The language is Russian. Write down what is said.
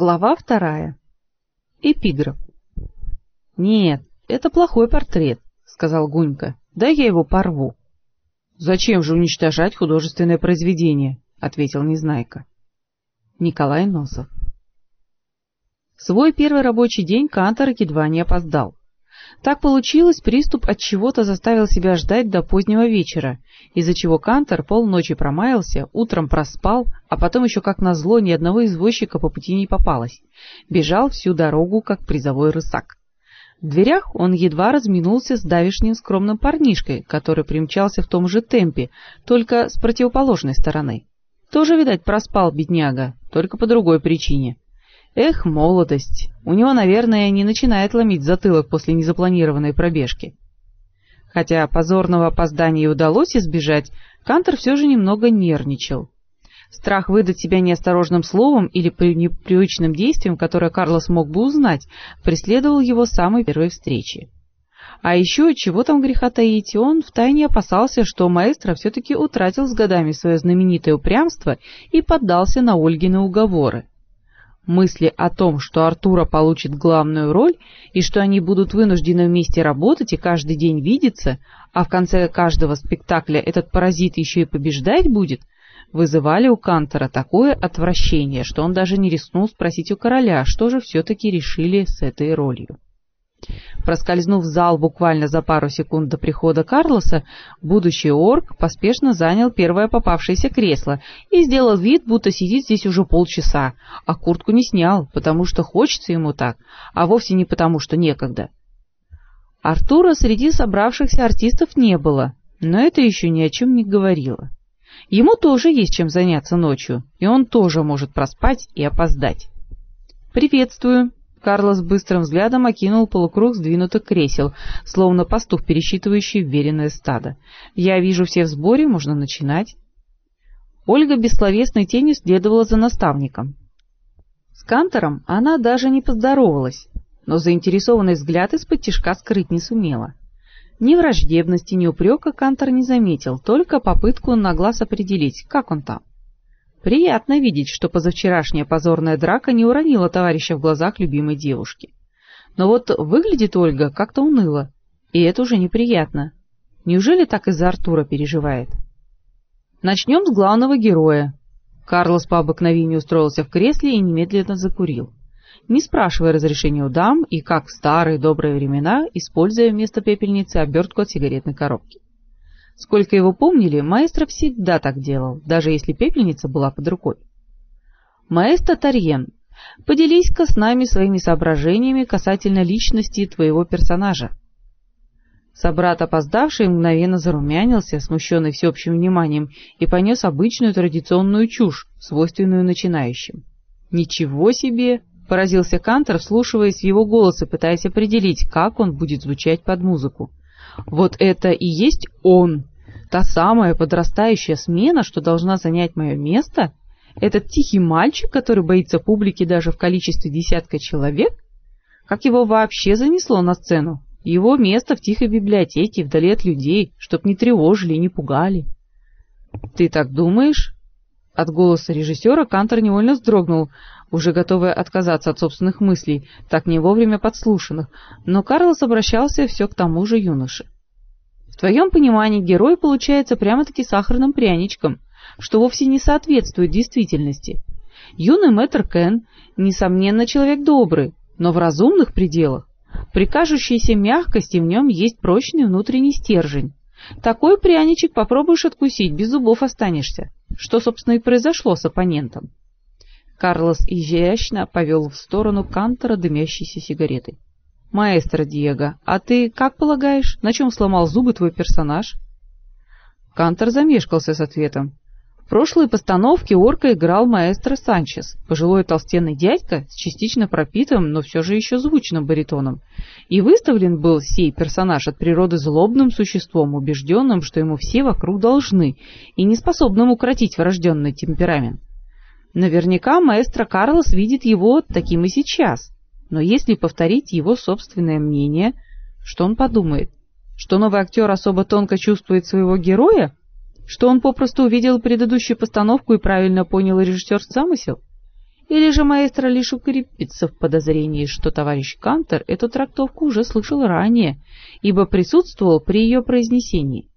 Глава вторая. Эпиграф. «Нет, это плохой портрет», — сказал Гунька. «Дай я его порву». «Зачем же уничтожать художественное произведение?» — ответил Незнайка. Николай Носов. Свой первый рабочий день Кантор едва не опоздал. Так получилось, приступ от чего-то заставил себя ждать до позднего вечера, из-за чего Кантор полночи промаялся, утром проспал, а потом еще как назло ни одного извозчика по пути не попалось. Бежал всю дорогу, как призовой рысак. В дверях он едва разминулся с давишним скромным парнишкой, который примчался в том же темпе, только с противоположной стороны. Тоже, видать, проспал бедняга, только по другой причине — Эх, молодость! У него, наверное, не начинает ломить затылок после незапланированной пробежки. Хотя позорного опоздания удалось избежать, Кантер все же немного нервничал. Страх выдать себя неосторожным словом или непривычным действием, которое Карлос мог бы узнать, преследовал его с самой первой встречи. А еще, чего там греха таить, он втайне опасался, что маэстро все-таки утратил с годами свое знаменитое упрямство и поддался на Ольгины уговоры. Мысли о том, что Артура получит главную роль и что они будут вынуждены вместе работать и каждый день видеться, а в конце каждого спектакля этот паразит еще и побеждать будет, вызывали у Кантора такое отвращение, что он даже не рискнул спросить у короля, что же все-таки решили с этой ролью. Проскользнув в зал буквально за пару секунд до прихода Карлоса, будущий орк поспешно занял первое попавшееся кресло и сделал вид, будто сидит здесь уже полчаса, а куртку не снял, потому что хочется ему так, а вовсе не потому, что некогда. Артура среди собравшихся артистов не было, но это еще ни о чем не говорило. Ему тоже есть чем заняться ночью, и он тоже может проспать и опоздать. «Приветствую!» Карлос быстрым взглядом окинул полукруг сдвинутых кресел, словно пастух, пересчитывающий веренное стадо. «Я вижу все в сборе, можно начинать». Ольга бессловесной тенью следовала за наставником. С Кантором она даже не поздоровалась, но заинтересованный взгляд из-под тишка скрыть не сумела. Ни враждебности, ни упрека Кантор не заметил, только попытку на глаз определить, как он там. Приятно видеть, что позавчерашняя позорная драка не уронила товарища в глазах любимой девушки. Но вот выглядит Ольга как-то уныло, и это уже неприятно. Неужели так из-за Артура переживает? Начнем с главного героя. Карлос по обыкновению устроился в кресле и немедленно закурил. Не спрашивая разрешения у дам и, как в старые добрые времена, используя вместо пепельницы обертку от сигаретной коробки. Сколько его помнили, маэстро всегда так делал, даже если пепельница была под рукой. Маэстро Тарьен, поделись-ка с нами своими соображениями касательно личности твоего персонажа. Собрат опоздавший мгновенно зарумянился, смущенный всеобщим вниманием, и понес обычную традиционную чушь, свойственную начинающим. «Ничего себе!» — поразился Кантор, вслушиваясь в его голос и пытаясь определить, как он будет звучать под музыку. Вот это и есть он, та самая подрастающая смена, что должна занять мое место? Этот тихий мальчик, который боится публики даже в количестве десятка человек? Как его вообще занесло на сцену? Его место в тихой библиотеке, вдали от людей, чтоб не тревожили и не пугали. Ты так думаешь? От голоса режиссера Кантор невольно вздрогнул, уже готовый отказаться от собственных мыслей, так не вовремя подслушанных, но Карлос обращался все к тому же юноше. В твоем понимании герой получается прямо-таки сахарным пряничком, что вовсе не соответствует действительности. Юный мэтр Кен, несомненно, человек добрый, но в разумных пределах. При кажущейся мягкости в нем есть прочный внутренний стержень. Такой пряничек попробуешь откусить, без зубов останешься. Что, собственно, и произошло с оппонентом. Карлос изящно повел в сторону Кантора дымящейся сигаретой. «Маэстро Диего, а ты как полагаешь, на чем сломал зубы твой персонаж?» Кантор замешкался с ответом. В прошлой постановке орка играл маэстро Санчес, пожилой толстенный дядька с частично пропитым, но все же еще звучным баритоном. И выставлен был сей персонаж от природы злобным существом, убежденным, что ему все вокруг должны, и неспособным укротить врожденный темперамент. Наверняка маэстро Карлос видит его таким и сейчас. Но если повторить его собственное мнение, что он подумает? Что новый актер особо тонко чувствует своего героя? Что он попросту увидел предыдущую постановку и правильно понял режиссерский замысел? Или же маэстро лишь укрепится в подозрении, что товарищ Кантер эту трактовку уже слышал ранее, ибо присутствовал при ее произнесении.